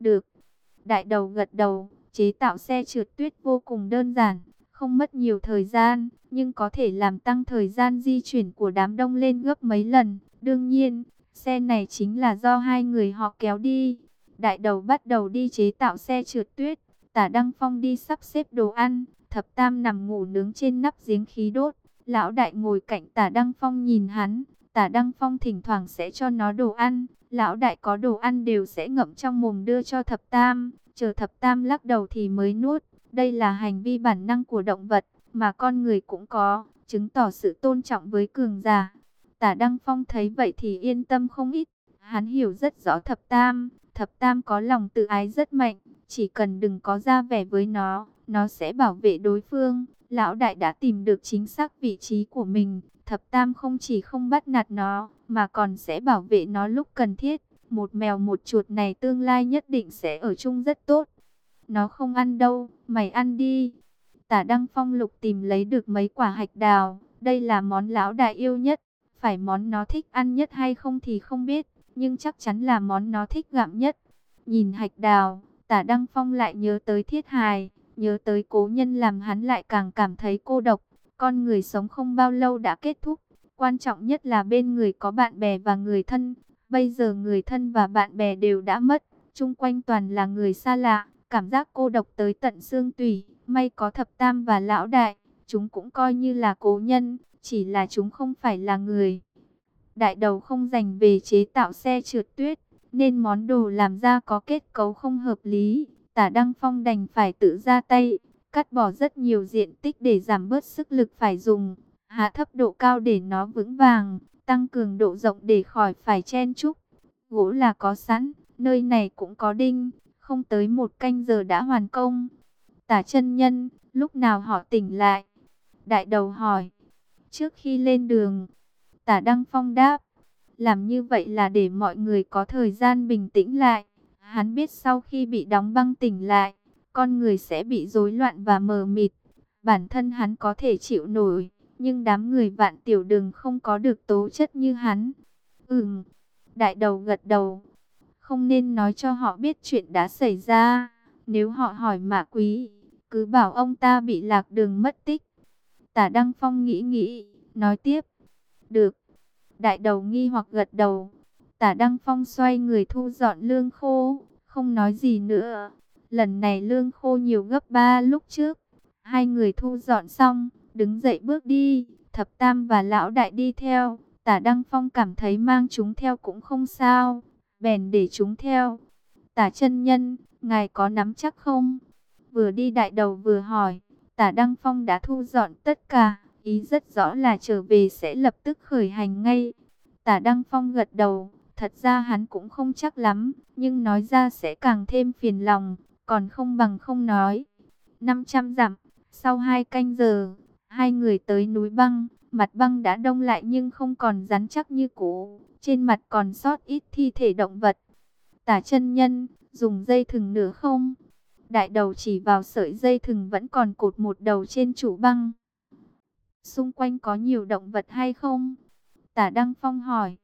Được. Đại đầu gật đầu, chế tạo xe trượt tuyết vô cùng đơn giản, không mất nhiều thời gian, nhưng có thể làm tăng thời gian di chuyển của đám đông lên gấp mấy lần. Đương nhiên, xe này chính là do hai người họ kéo đi. Đại đầu bắt đầu đi chế tạo xe trượt tuyết, tả Đăng Phong đi sắp xếp đồ ăn, thập tam nằm ngủ nướng trên nắp giếng khí đốt. Lão đại ngồi cạnh tả Đăng Phong nhìn hắn, tả Đăng Phong thỉnh thoảng sẽ cho nó đồ ăn. Lão đại có đồ ăn đều sẽ ngậm trong mồm đưa cho thập tam, chờ thập tam lắc đầu thì mới nuốt. Đây là hành vi bản năng của động vật, mà con người cũng có, chứng tỏ sự tôn trọng với cường giả. Tả Đăng Phong thấy vậy thì yên tâm không ít. Hắn hiểu rất rõ thập tam, thập tam có lòng tự ái rất mạnh, chỉ cần đừng có ra vẻ với nó, nó sẽ bảo vệ đối phương. Lão đại đã tìm được chính xác vị trí của mình, thập tam không chỉ không bắt nạt nó, mà còn sẽ bảo vệ nó lúc cần thiết. Một mèo một chuột này tương lai nhất định sẽ ở chung rất tốt. Nó không ăn đâu, mày ăn đi. Tả Đăng Phong lục tìm lấy được mấy quả hạch đào, đây là món lão đại yêu nhất. Phải món nó thích ăn nhất hay không thì không biết, nhưng chắc chắn là món nó thích gặm nhất. Nhìn hạch đào, tả Đăng Phong lại nhớ tới thiết hài, nhớ tới cố nhân làm hắn lại càng cảm thấy cô độc. Con người sống không bao lâu đã kết thúc, quan trọng nhất là bên người có bạn bè và người thân. Bây giờ người thân và bạn bè đều đã mất, chung quanh toàn là người xa lạ, cảm giác cô độc tới tận xương tủy. May có thập tam và lão đại, chúng cũng coi như là cố nhân, chỉ là chúng không phải là người. Đại đầu không dành về chế tạo xe trượt tuyết, nên món đồ làm ra có kết cấu không hợp lý. Tả Đăng Phong đành phải tự ra tay, cắt bỏ rất nhiều diện tích để giảm bớt sức lực phải dùng, hạ thấp độ cao để nó vững vàng, tăng cường độ rộng để khỏi phải chen chúc. Gỗ là có sẵn, nơi này cũng có đinh, không tới một canh giờ đã hoàn công. Tả chân nhân, lúc nào họ tỉnh lại? Đại đầu hỏi. Trước khi lên đường, tả Đăng Phong đáp. Làm như vậy là để mọi người có thời gian bình tĩnh lại. Hắn biết sau khi bị đóng băng tỉnh lại, con người sẽ bị rối loạn và mờ mịt. Bản thân hắn có thể chịu nổi, nhưng đám người vạn tiểu đường không có được tố chất như hắn. Ừm, đại đầu gật đầu. Không nên nói cho họ biết chuyện đã xảy ra. Nếu họ hỏi mạ quý, cứ bảo ông ta bị lạc đường mất tích. Tả Đăng Phong nghĩ nghĩ, nói tiếp. Được. Đại đầu nghi hoặc gật đầu. Tả Đăng Phong xoay người thu dọn lương khô, không nói gì nữa. Lần này lương khô nhiều gấp ba lúc trước. Hai người thu dọn xong, đứng dậy bước đi. Thập Tam và Lão Đại đi theo. Tả Đăng Phong cảm thấy mang chúng theo cũng không sao. Bèn để chúng theo. Tả chân nhân, ngài có nắm chắc không? Vừa đi đại đầu vừa hỏi. Tả Đăng Phong đã thu dọn tất cả. Ý rất rõ là trở về sẽ lập tức khởi hành ngay. Tả Đăng Phong gật đầu. Thật ra hắn cũng không chắc lắm. Nhưng nói ra sẽ càng thêm phiền lòng. Còn không bằng không nói. 500 dặm. Sau hai canh giờ, hai người tới núi băng. Mặt băng đã đông lại nhưng không còn rắn chắc như cũ. Trên mặt còn sót ít thi thể động vật. Tả chân nhân, dùng dây thừng nữa không? Đại đầu chỉ vào sợi dây thừng vẫn còn cột một đầu trên trụ băng. Xung quanh có nhiều động vật hay không? Tả Đăng Phong hỏi.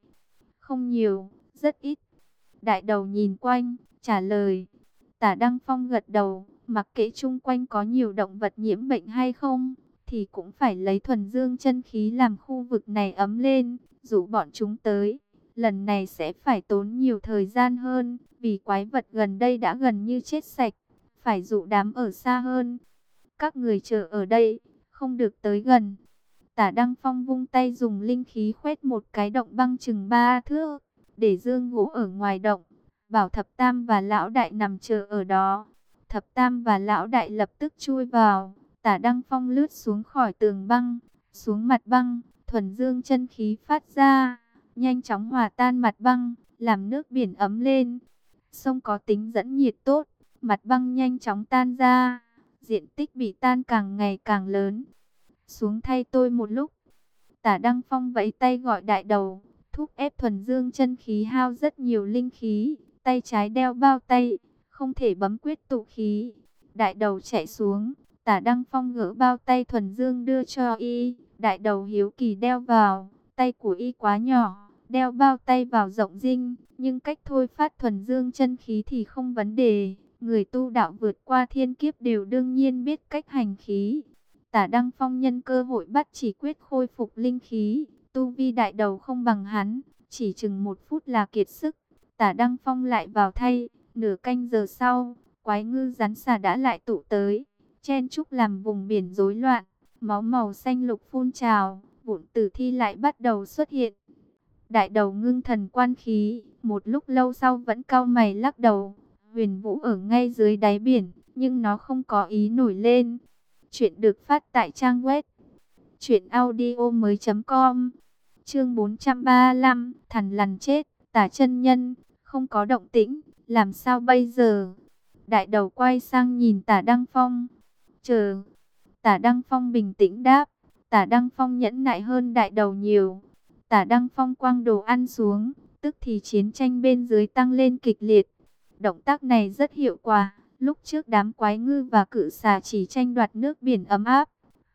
Không nhiều, rất ít. Đại đầu nhìn quanh, trả lời. Tả Đăng Phong gật đầu, mặc kệ chung quanh có nhiều động vật nhiễm bệnh hay không, thì cũng phải lấy thuần dương chân khí làm khu vực này ấm lên, dụ bọn chúng tới. Lần này sẽ phải tốn nhiều thời gian hơn, vì quái vật gần đây đã gần như chết sạch, phải dụ đám ở xa hơn. Các người chờ ở đây, không được tới gần. Tả Đăng Phong vung tay dùng linh khí khuét một cái động băng chừng ba thước, để dương gỗ ở ngoài động. Bảo Thập Tam và Lão Đại nằm chờ ở đó. Thập Tam và Lão Đại lập tức chui vào. Tả Đăng Phong lướt xuống khỏi tường băng, xuống mặt băng, thuần dương chân khí phát ra, nhanh chóng hòa tan mặt băng, làm nước biển ấm lên. Sông có tính dẫn nhiệt tốt, mặt băng nhanh chóng tan ra, diện tích bị tan càng ngày càng lớn. Xuống thay tôi một lúc. Tả Đăng Phong vẫy tay gọi đại đầu, thúc ép thuần dương chân khí hao rất nhiều linh khí, tay trái đeo bao tay, không thể bấm quyết tụ khí. Đại đầu chạy xuống, tả Đăng Phong gỡ bao tay thuần dương đưa cho y, đại đầu hiếu kỳ đeo vào, tay của y quá nhỏ, đeo bao tay vào rộng dinh, nhưng cách thôi phát thuần dương chân khí thì không vấn đề. Người tu đạo vượt qua thiên kiếp đều đương nhiên biết cách hành khí. Tả Đăng Phong nhân cơ hội bắt chỉ quyết khôi phục linh khí. Tu vi đại đầu không bằng hắn, chỉ chừng một phút là kiệt sức. Tả Đăng Phong lại vào thay, nửa canh giờ sau, quái ngư rắn xà đã lại tụ tới. Chen trúc làm vùng biển rối loạn, máu màu xanh lục phun trào, vụn tử thi lại bắt đầu xuất hiện. Đại đầu ngưng thần quan khí, một lúc lâu sau vẫn cao mày lắc đầu. Huyền Vũ ở ngay dưới đáy biển, nhưng nó không có ý nổi lên. Chuyện được phát tại trang web truyệnaudiomoi.com. Chương 435, thằn lằn chết, tả chân nhân, không có động tĩnh, làm sao bây giờ? Đại đầu quay sang nhìn Tả Đăng Phong. "Chờ." Tả Đăng Phong bình tĩnh đáp. Tả Đăng Phong nhẫn nại hơn đại đầu nhiều. Tả Đăng Phong quăng đồ ăn xuống, tức thì chiến tranh bên dưới tăng lên kịch liệt. Động tác này rất hiệu quả. Lúc trước đám quái ngư và cự xà chỉ tranh đoạt nước biển ấm áp.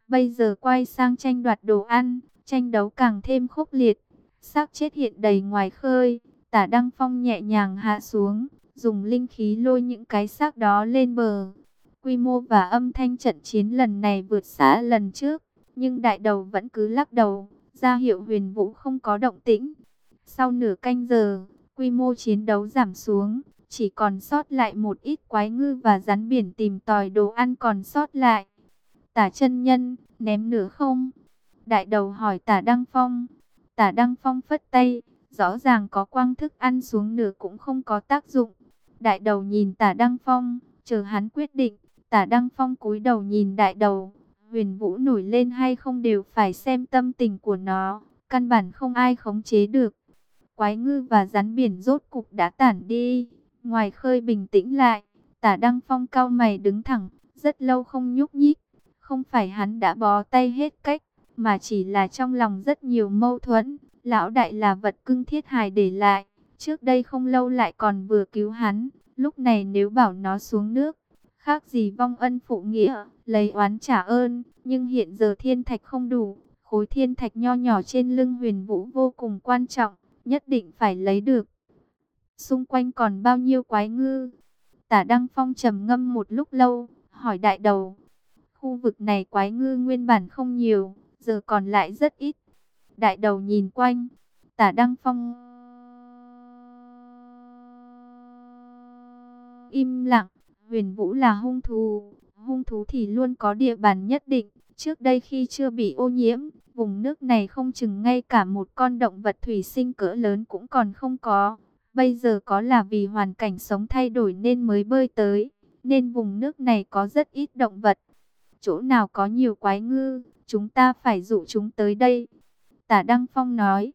Bây giờ quay sang tranh đoạt đồ ăn, tranh đấu càng thêm khốc liệt. xác chết hiện đầy ngoài khơi, tả Đăng Phong nhẹ nhàng hạ xuống, dùng linh khí lôi những cái xác đó lên bờ. Quy mô và âm thanh trận chiến lần này vượt xa lần trước, nhưng đại đầu vẫn cứ lắc đầu, ra hiệu huyền vũ không có động tĩnh. Sau nửa canh giờ, quy mô chiến đấu giảm xuống, chỉ còn sót lại một ít quái ngư và rắn biển tìm tòi đồ ăn còn sót lại. Tả chân nhân, ném nửa không? Đại đầu hỏi tả Đăng Phong. Tả Đăng Phong phất tay, rõ ràng có quang thức ăn xuống nửa cũng không có tác dụng. Đại đầu nhìn tả Đăng Phong, chờ hắn quyết định. Tả Đăng Phong cúi đầu nhìn đại đầu. Huyền Vũ nổi lên hay không đều phải xem tâm tình của nó. Căn bản không ai khống chế được. Quái ngư và rắn biển rốt cục đã tản đi. Ngoài khơi bình tĩnh lại, tả Đăng Phong cao mày đứng thẳng, rất lâu không nhúc nhích. Không phải hắn đã bó tay hết cách, mà chỉ là trong lòng rất nhiều mâu thuẫn. Lão đại là vật cưng thiết hài để lại, trước đây không lâu lại còn vừa cứu hắn. Lúc này nếu bảo nó xuống nước, khác gì vong ân phụ nghĩa, lấy oán trả ơn. Nhưng hiện giờ thiên thạch không đủ, khối thiên thạch nho nhỏ trên lưng huyền vũ vô cùng quan trọng, nhất định phải lấy được. Xung quanh còn bao nhiêu quái ngư? Tả Đăng Phong trầm ngâm một lúc lâu, hỏi đại đầu. Khu vực này quái ngư nguyên bản không nhiều, giờ còn lại rất ít. Đại đầu nhìn quanh, tả Đăng Phong im lặng. Huyền Vũ là hung thú, hung thú thì luôn có địa bàn nhất định. Trước đây khi chưa bị ô nhiễm, vùng nước này không chừng ngay cả một con động vật thủy sinh cỡ lớn cũng còn không có. Bây giờ có là vì hoàn cảnh sống thay đổi nên mới bơi tới, nên vùng nước này có rất ít động vật. Chỗ nào có nhiều quái ngư, chúng ta phải dụ chúng tới đây. Tả Đăng Phong nói,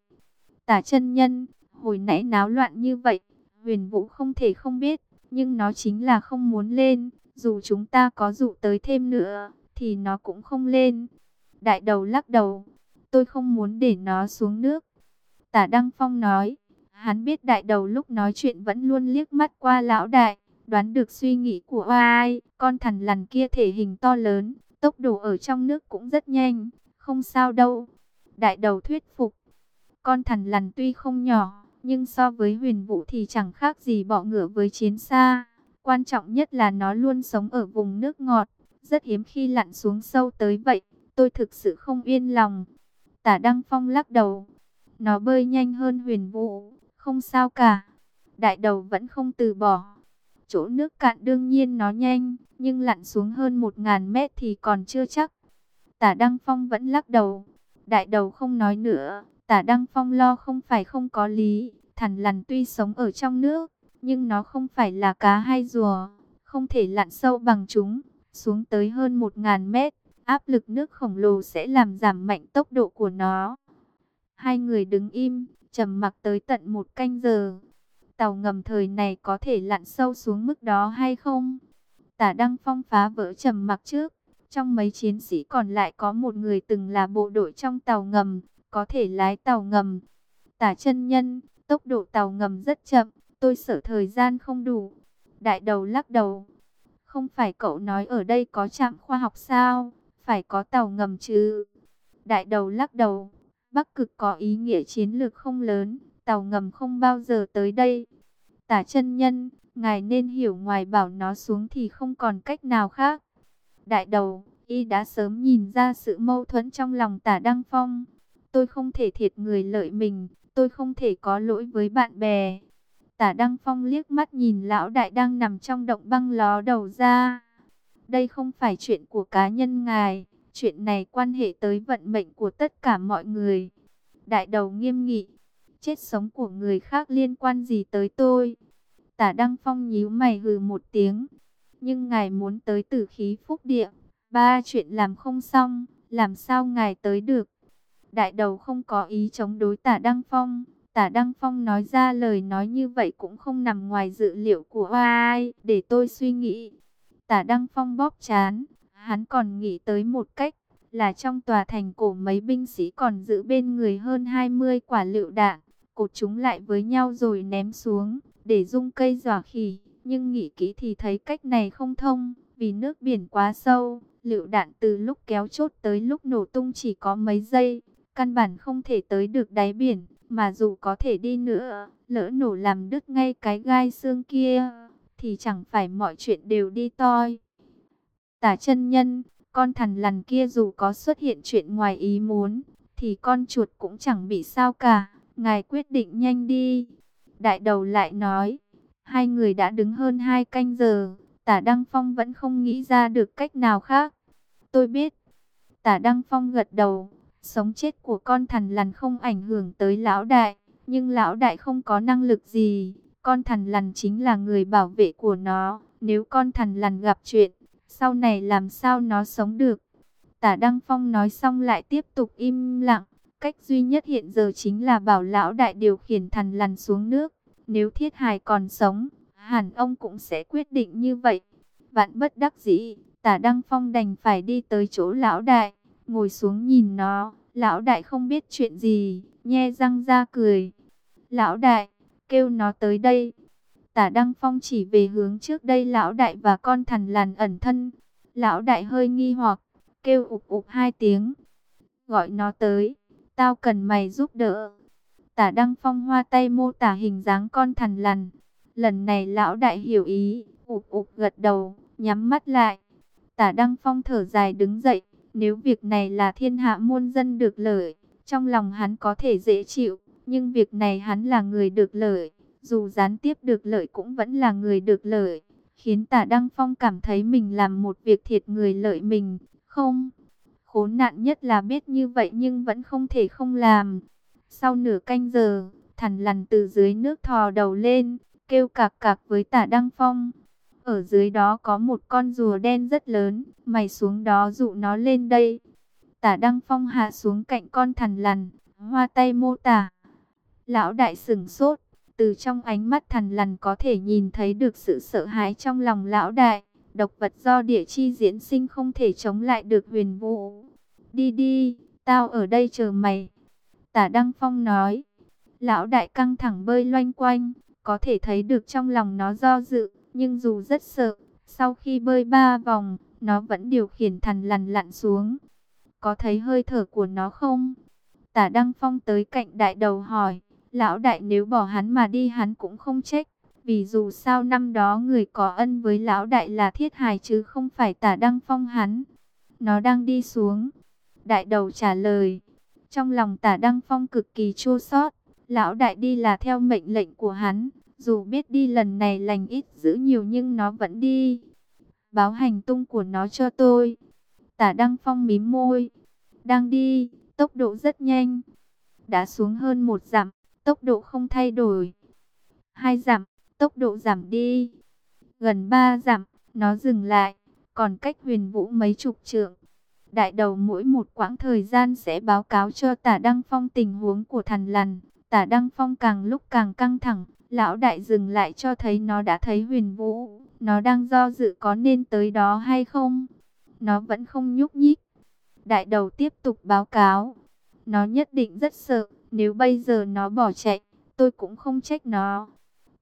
tả chân nhân, hồi nãy náo loạn như vậy, huyền vũ không thể không biết, nhưng nó chính là không muốn lên, dù chúng ta có dụ tới thêm nữa, thì nó cũng không lên. Đại đầu lắc đầu, tôi không muốn để nó xuống nước. Tả Đăng Phong nói, Hắn biết đại đầu lúc nói chuyện vẫn luôn liếc mắt qua lão đại, đoán được suy nghĩ của ai, con thằn lằn kia thể hình to lớn, tốc độ ở trong nước cũng rất nhanh, không sao đâu. Đại đầu thuyết phục, con thằn lằn tuy không nhỏ, nhưng so với huyền vũ thì chẳng khác gì bỏ ngựa với chiến xa. Quan trọng nhất là nó luôn sống ở vùng nước ngọt, rất hiếm khi lặn xuống sâu tới vậy, tôi thực sự không yên lòng. Tả Đăng Phong lắc đầu, nó bơi nhanh hơn huyền vũ, không sao cả. Đại đầu vẫn không từ bỏ. Chỗ nước cạn đương nhiên nó nhanh, nhưng lặn xuống hơn một ngàn mét thì còn chưa chắc. Tả Đăng Phong vẫn lắc đầu. Đại đầu không nói nữa. Tả Đăng Phong lo không phải không có lý. Thằn lằn tuy sống ở trong nước, nhưng nó không phải là cá hay rùa. Không thể lặn sâu bằng chúng. Xuống tới hơn một ngàn mét, áp lực nước khổng lồ sẽ làm giảm mạnh tốc độ của nó. Hai người đứng im, trầm mặc tới tận một canh giờ. Tàu ngầm thời này có thể lặn sâu xuống mức đó hay không? Tả Đăng Phong phá vỡ trầm mặc trước. Trong mấy chiến sĩ còn lại có một người từng là bộ đội trong tàu ngầm, có thể lái tàu ngầm. Tả chân nhân, tốc độ tàu ngầm rất chậm, tôi sợ thời gian không đủ. Đại đầu lắc đầu. Không phải cậu nói ở đây có trạm khoa học sao? Phải có tàu ngầm chứ? Đại đầu lắc đầu. Bắc cực có ý nghĩa chiến lược không lớn, tàu ngầm không bao giờ tới đây. Tả chân nhân, ngài nên hiểu ngoài bảo nó xuống thì không còn cách nào khác. Đại đầu, y đã sớm nhìn ra sự mâu thuẫn trong lòng tả Đăng Phong. Tôi không thể thiệt người lợi mình, tôi không thể có lỗi với bạn bè. Tả Đăng Phong liếc mắt nhìn lão đại đang nằm trong động băng ló đầu ra. Đây không phải chuyện của cá nhân ngài, chuyện này quan hệ tới vận mệnh của tất cả mọi người. Đại đầu nghiêm nghị, chết sống của người khác liên quan gì tới tôi? Tả Đăng Phong nhíu mày hừ một tiếng. Nhưng ngài muốn tới tử khí phúc địa. Ba chuyện làm không xong, làm sao ngài tới được? Đại đầu không có ý chống đối tả Đăng Phong. Tả Đăng Phong nói ra lời nói như vậy cũng không nằm ngoài dự liệu của ai, để tôi suy nghĩ. Tả Đăng Phong bóp chán, hắn còn nghĩ tới một cách, là trong tòa thành cổ mấy binh sĩ còn giữ bên người hơn 20 quả lựu đạn, cột chúng lại với nhau rồi ném xuống, để dung cây dọa khỉ. Nhưng nghĩ kỹ thì thấy cách này không thông, vì nước biển quá sâu, lựu đạn từ lúc kéo chốt tới lúc nổ tung chỉ có mấy giây, căn bản không thể tới được đáy biển, mà dù có thể đi nữa, lỡ nổ làm đứt ngay cái gai xương kia, thì chẳng phải mọi chuyện đều đi toi. Tả chân nhân, con thằn lằn kia dù có xuất hiện chuyện ngoài ý muốn, thì con chuột cũng chẳng bị sao cả, ngài quyết định nhanh đi. Đại đầu lại nói, hai người đã đứng hơn hai canh giờ, tả Đăng Phong vẫn không nghĩ ra được cách nào khác. Tôi biết, tả Đăng Phong gật đầu, sống chết của con thằn lằn không ảnh hưởng tới lão đại, nhưng lão đại không có năng lực gì, con thằn lằn chính là người bảo vệ của nó, nếu con thằn lằn gặp chuyện, sau này làm sao nó sống được. Tả Đăng Phong nói xong lại tiếp tục im lặng, cách duy nhất hiện giờ chính là bảo lão đại điều khiển thằn lằn xuống nước, nếu thiết hài còn sống, hẳn ông cũng sẽ quyết định như vậy. Vạn bất đắc dĩ, tả Đăng Phong đành phải đi tới chỗ lão đại, ngồi xuống nhìn nó, lão đại không biết chuyện gì, nhe răng ra cười. Lão đại, kêu nó tới đây. Tả Đăng Phong chỉ về hướng trước đây lão đại và con thằn lằn ẩn thân. Lão đại hơi nghi hoặc, kêu ục ục hai tiếng. Gọi nó tới, tao cần mày giúp đỡ. Tả Đăng Phong hoa tay mô tả hình dáng con thằn lằn. Lần này lão đại hiểu ý, ụp ụp gật đầu, nhắm mắt lại. Tả Đăng Phong thở dài đứng dậy, nếu việc này là thiên hạ muôn dân được lợi, trong lòng hắn có thể dễ chịu, nhưng việc này hắn là người được lợi, dù gián tiếp được lợi cũng vẫn là người được lợi, khiến tả Đăng Phong cảm thấy mình làm một việc thiệt người lợi mình, không. Khốn nạn nhất là biết như vậy nhưng vẫn không thể không làm. Sau nửa canh giờ, thằn lằn từ dưới nước thò đầu lên, kêu cạc cạc với tả Đăng Phong. Ở dưới đó có một con rùa đen rất lớn, mày xuống đó dụ nó lên đây. Tả Đăng Phong hạ xuống cạnh con thằn lằn, hoa tay mô tả. Lão đại sừng sốt, từ trong ánh mắt thằn lằn có thể nhìn thấy được sự sợ hãi trong lòng lão đại. Độc vật do địa chi diễn sinh không thể chống lại được huyền vũ. Đi đi, tao ở đây chờ mày. Tả Đăng Phong nói. Lão đại căng thẳng bơi loanh quanh, có thể thấy được trong lòng nó do dự, nhưng dù rất sợ, sau khi bơi ba vòng, nó vẫn điều khiển thằn lằn lặn xuống. Có thấy hơi thở của nó không? Tả Đăng Phong tới cạnh đại đầu hỏi, lão đại nếu bỏ hắn mà đi hắn cũng không trách. Vì dù sao năm đó người có ân với lão đại là thiết hài chứ không phải tả Đăng Phong hắn. Nó đang đi xuống. Đại đầu trả lời. Trong lòng tả Đăng Phong cực kỳ chua xót Lão đại đi là theo mệnh lệnh của hắn. Dù biết đi lần này lành ít giữ nhiều nhưng nó vẫn đi. Báo hành tung của nó cho tôi. Tả Đăng Phong mím môi. Đang đi, tốc độ rất nhanh. Đã xuống hơn một giảm, tốc độ không thay đổi. Hai giảm, tốc độ giảm đi. Gần ba giảm, nó dừng lại, còn cách huyền vũ mấy chục trượng. Đại đầu mỗi một quãng thời gian sẽ báo cáo cho tả Đăng Phong tình huống của thằn lằn. Tả Đăng Phong càng lúc càng căng thẳng, Lão đại dừng lại cho thấy nó đã thấy huyền vũ. Nó đang do dự có nên tới đó hay không. Nó vẫn không nhúc nhích. Đại đầu tiếp tục báo cáo. Nó nhất định rất sợ. Nếu bây giờ nó bỏ chạy, tôi cũng không trách nó.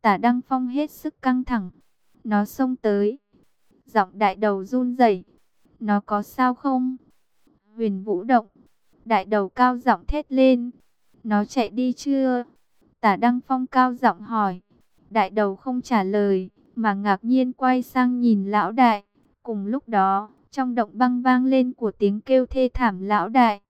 Tả Đăng Phong hết sức căng thẳng. Nó xông tới. Giọng đại đầu run rẩy. Nó có sao không? Huyền vũ động. Đại đầu cao giọng thét lên. Nó chạy đi chưa? Tả Đăng Phong cao giọng hỏi. Đại đầu không trả lời, mà ngạc nhiên quay sang nhìn lão đại. Cùng lúc đó, trong động băng vang lên của tiếng kêu thê thảm lão đại.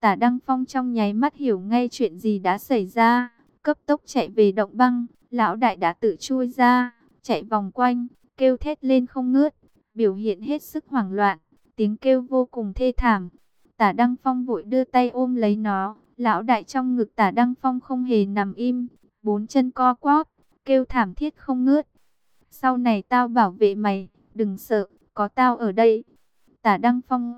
Tả Đăng Phong trong nháy mắt hiểu ngay chuyện gì đã xảy ra, cấp tốc chạy về động băng, lão đại đã tự chui ra, chạy vòng quanh, kêu thét lên không ngớt, biểu hiện hết sức hoảng loạn, tiếng kêu vô cùng thê thảm. Tả Đăng Phong vội đưa tay ôm lấy nó, lão đại trong ngực Tả Đăng Phong không hề nằm im, bốn chân co quắp, kêu thảm thiết không ngớt. Sau này tao bảo vệ mày, đừng sợ, có tao ở đây. Tả Đăng Phong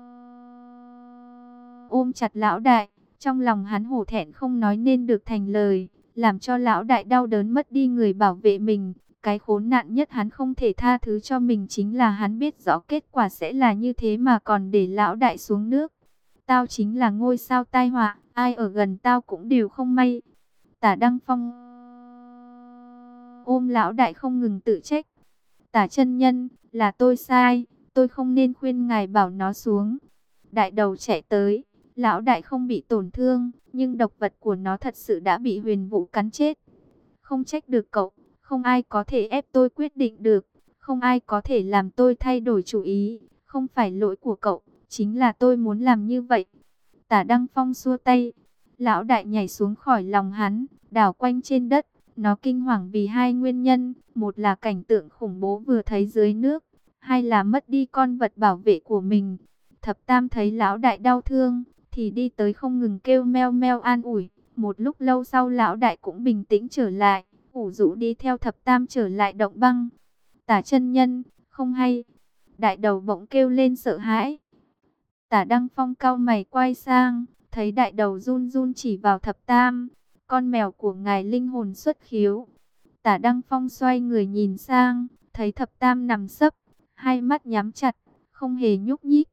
ôm chặt lão đại, trong lòng hắn hổ thẹn không nói nên được thành lời, làm cho lão đại đau đớn mất đi người bảo vệ mình. Cái khốn nạn nhất hắn không thể tha thứ cho mình chính là hắn biết rõ kết quả sẽ là như thế mà còn để lão đại xuống nước. Tao chính là ngôi sao tai họa, ai ở gần tao cũng đều không may. Tả Đăng Phong ôm lão đại không ngừng tự trách. Tả chân nhân, là tôi sai, tôi không nên khuyên ngài bảo nó xuống. Đại đầu chạy tới, lão đại không bị tổn thương, nhưng độc vật của nó thật sự đã bị huyền vũ cắn chết. Không trách được cậu, không ai có thể ép tôi quyết định được, không ai có thể làm tôi thay đổi chủ ý, không phải lỗi của cậu, chính là tôi muốn làm như vậy. Tả Đăng Phong xua tay, lão đại nhảy xuống khỏi lòng hắn, đảo quanh trên đất, nó kinh hoàng vì hai nguyên nhân, một là cảnh tượng khủng bố vừa thấy dưới nước, hai là mất đi con vật bảo vệ của mình. Thập Tam thấy lão đại đau thương, thì đi tới không ngừng kêu meo meo an ủi. Một lúc lâu sau lão đại cũng bình tĩnh trở lại, ủ rũ đi theo Thập Tam trở lại động băng. Tả chân nhân, không hay. Đại đầu bỗng kêu lên sợ hãi. Tả Đăng Phong cao mày quay sang, thấy đại đầu run run chỉ vào Thập Tam. Con mèo của ngài linh hồn xuất khiếu. Tả Đăng Phong xoay người nhìn sang, thấy Thập Tam nằm sấp, hai mắt nhắm chặt, không hề nhúc nhích.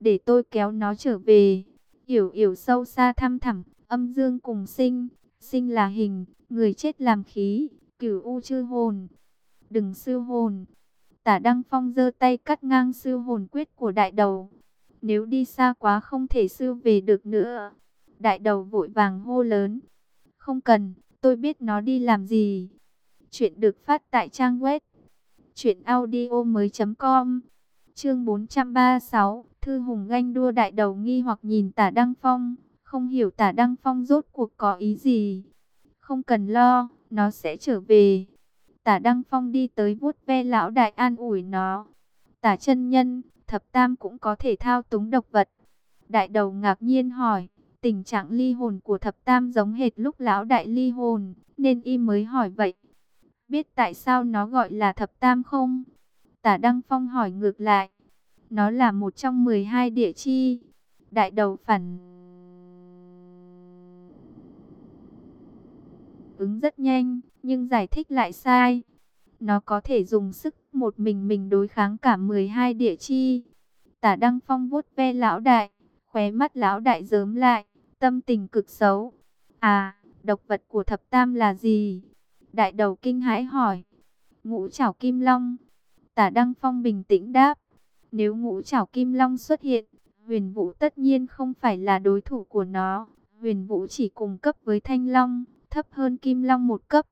Để tôi kéo nó trở về. Yểu yểu sâu xa thăm thẳm, âm dương cùng sinh, sinh là hình, người chết làm khí, cửu u chư hồn. Đừng sư hồn. Tả Đăng Phong giơ tay cắt ngang sư hồn quyết của đại đầu. Nếu đi xa quá không thể sư về được nữa. Đại đầu vội vàng hô lớn. Không cần, tôi biết nó đi làm gì. Chuyện được phát tại trang web. Chuyện audio mới.com Chương 436 Thư Hùng ganh đua đại đầu nghi hoặc nhìn tả Đăng Phong. Không hiểu tả Đăng Phong rốt cuộc có ý gì. Không cần lo, nó sẽ trở về. Tả Đăng Phong đi tới vuốt ve lão đại an ủi nó. Tả chân nhân, thập tam cũng có thể thao túng độc vật. Đại đầu ngạc nhiên hỏi, tình trạng ly hồn của thập tam giống hệt lúc lão đại ly hồn, nên y mới hỏi vậy. Biết tại sao nó gọi là thập tam không? Tả Đăng Phong hỏi ngược lại. Nó là một trong 12 địa chi. Đại đầu phản ứng rất nhanh, nhưng giải thích lại sai. Nó có thể dùng sức một mình mình đối kháng cả 12 địa chi. Tả Đăng Phong vuốt ve lão đại, khóe mắt lão đại dớm lại, tâm tình cực xấu. À, độc vật của thập tam là gì? Đại đầu kinh hãi hỏi. Ngũ chảo kim long. Tả Đăng Phong bình tĩnh đáp. Nếu ngũ chảo kim long xuất hiện, huyền vũ tất nhiên không phải là đối thủ của nó. Huyền vũ chỉ cùng cấp với thanh long, thấp hơn kim long một cấp.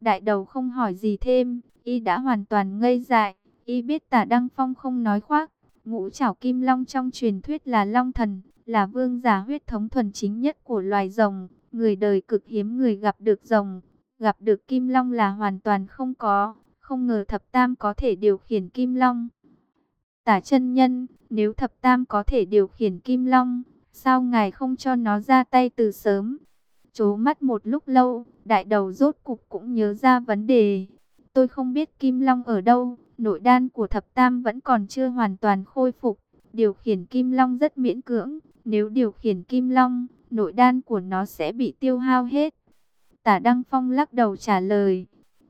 Đại đầu không hỏi gì thêm, y đã hoàn toàn ngây dại. Y biết tả Đăng Phong không nói khoác. Ngũ chảo kim long trong truyền thuyết là long thần, là vương giả huyết thống thuần chính nhất của loài rồng. Người đời cực hiếm người gặp được rồng, gặp được kim long là hoàn toàn không có. Không ngờ thập tam có thể điều khiển kim long. Tả chân nhân, nếu thập tam có thể điều khiển kim long, sao ngài không cho nó ra tay từ sớm? Chố mắt một lúc lâu, đại đầu rốt cục cũng nhớ ra vấn đề. Tôi không biết kim long ở đâu, nội đan của thập tam vẫn còn chưa hoàn toàn khôi phục. Điều khiển kim long rất miễn cưỡng, nếu điều khiển kim long, nội đan của nó sẽ bị tiêu hao hết. Tả Đăng Phong lắc đầu trả lời.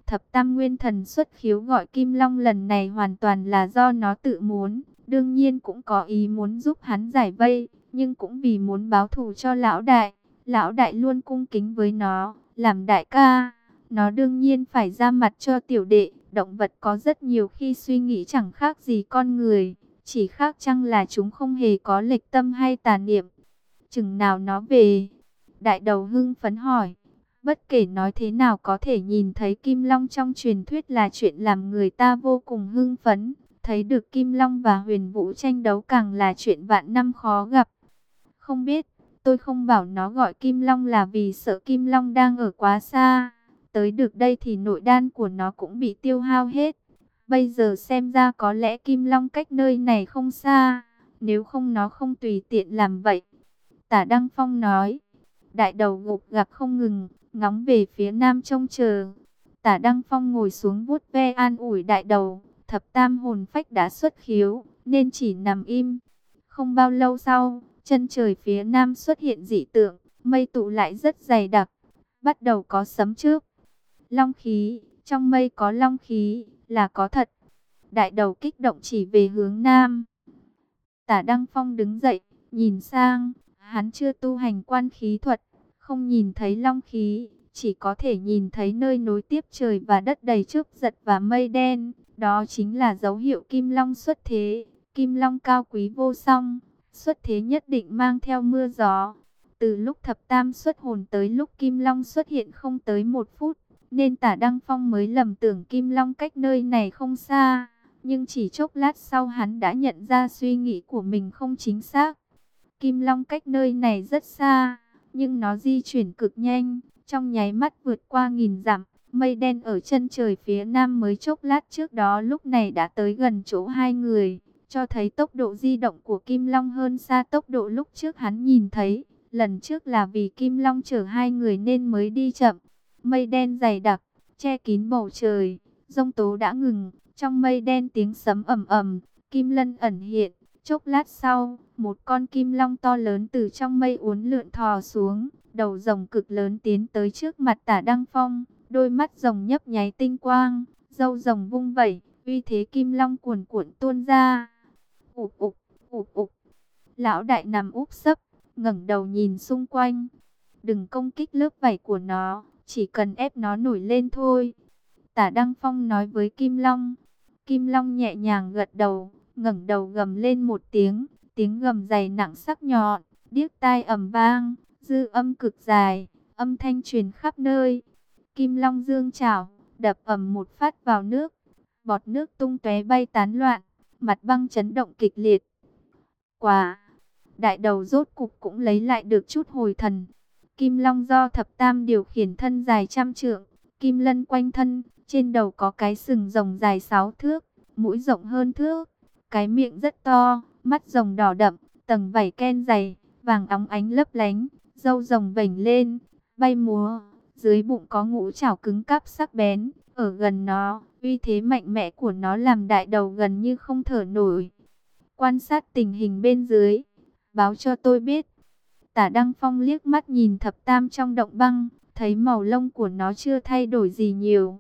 Thập Tam Nguyên Thần xuất khiếu gọi Kim Long lần này hoàn toàn là do nó tự muốn. Đương nhiên cũng có ý muốn giúp hắn giải vây, nhưng cũng vì muốn báo thù cho lão đại. Lão đại luôn cung kính với nó, làm đại ca. Nó đương nhiên phải ra mặt cho tiểu đệ. Động vật có rất nhiều khi suy nghĩ chẳng khác gì con người. Chỉ khác chăng là chúng không hề có lệch tâm hay tà niệm. Chừng nào nó về? Đại đầu hưng phấn hỏi Bất kể nói thế nào có thể nhìn thấy Kim Long trong truyền thuyết là chuyện làm người ta vô cùng hưng phấn. Thấy được Kim Long và huyền vũ tranh đấu càng là chuyện vạn năm khó gặp. Không biết, tôi không bảo nó gọi Kim Long là vì sợ Kim Long đang ở quá xa. Tới được đây thì nội đan của nó cũng bị tiêu hao hết. Bây giờ xem ra có lẽ Kim Long cách nơi này không xa. Nếu không nó không tùy tiện làm vậy. Tả Đăng Phong nói. Đại đầu gục gặp không ngừng, ngóng về phía nam trông chờ. Tả Đăng Phong ngồi xuống vuốt ve an ủi đại đầu. Thập tam hồn phách đã xuất khiếu, nên chỉ nằm im. Không bao lâu sau, chân trời phía nam xuất hiện dị tượng, mây tụ lại rất dày đặc. Bắt đầu có sấm trước. Long khí, trong mây có long khí, là có thật. Đại đầu kích động chỉ về hướng nam. Tả Đăng Phong đứng dậy, nhìn sang, hắn chưa tu hành quan khí thuật, không nhìn thấy long khí, chỉ có thể nhìn thấy nơi nối tiếp trời và đất đầy trước giật và mây đen. Đó chính là dấu hiệu Kim Long xuất thế, Kim Long cao quý vô song, xuất thế nhất định mang theo mưa gió. Từ lúc thập tam xuất hồn tới lúc Kim Long xuất hiện không tới một phút, nên tả Đăng Phong mới lầm tưởng Kim Long cách nơi này không xa. Nhưng chỉ chốc lát sau hắn đã nhận ra suy nghĩ của mình không chính xác. Kim Long cách nơi này rất xa, nhưng nó di chuyển cực nhanh, trong nháy mắt vượt qua nghìn dặm. Mây đen ở chân trời phía nam mới chốc lát trước đó lúc này đã tới gần chỗ hai người, cho thấy tốc độ di động của Kim Long hơn xa tốc độ lúc trước hắn nhìn thấy. Lần trước là vì Kim Long chở hai người nên mới đi chậm. Mây đen dày đặc, che kín bầu trời, rông tố đã ngừng, trong mây đen tiếng sấm ầm ầm, Kim Lân ẩn hiện. Chốc lát sau, một con kim long to lớn từ trong mây uốn lượn thò xuống, đầu rồng cực lớn tiến tới trước mặt tả Đăng Phong, đôi mắt rồng nhấp nháy tinh quang, dâu rồng vung vẩy, uy thế kim long cuồn cuộn tuôn ra. Ụp ụp, ụp ụp. Lão đại nằm úp sấp, ngẩng đầu nhìn xung quanh. Đừng công kích lớp vảy của nó, chỉ cần ép nó nổi lên thôi. Tả Đăng Phong nói với Kim Long. Kim Long nhẹ nhàng gật đầu, ngẩng đầu gầm lên một tiếng, tiếng gầm dày nặng sắc nhọn, điếc tai ầm vang, dư âm cực dài, âm thanh truyền khắp nơi. Kim Long dương chảo, đập ầm một phát vào nước, bọt nước tung tóe bay tán loạn, mặt băng chấn động kịch liệt. Quả, đại đầu rốt cục cũng lấy lại được chút hồi thần. Kim Long do thập tam điều khiển thân dài trăm trượng, kim lân quanh thân, trên đầu có cái sừng rồng dài sáu thước, mũi rộng hơn thước, cái miệng rất to, mắt rồng đỏ đậm, tầng vảy ken dày, vàng óng ánh lấp lánh, râu rồng vểnh lên, bay múa. Dưới bụng có ngũ chảo cứng cáp sắc bén, ở gần nó, uy thế mạnh mẽ của nó làm đại đầu gần như không thở nổi. Quan sát tình hình bên dưới, báo cho tôi biết. Tả Đăng Phong liếc mắt nhìn thập tam trong động băng, thấy màu lông của nó chưa thay đổi gì nhiều.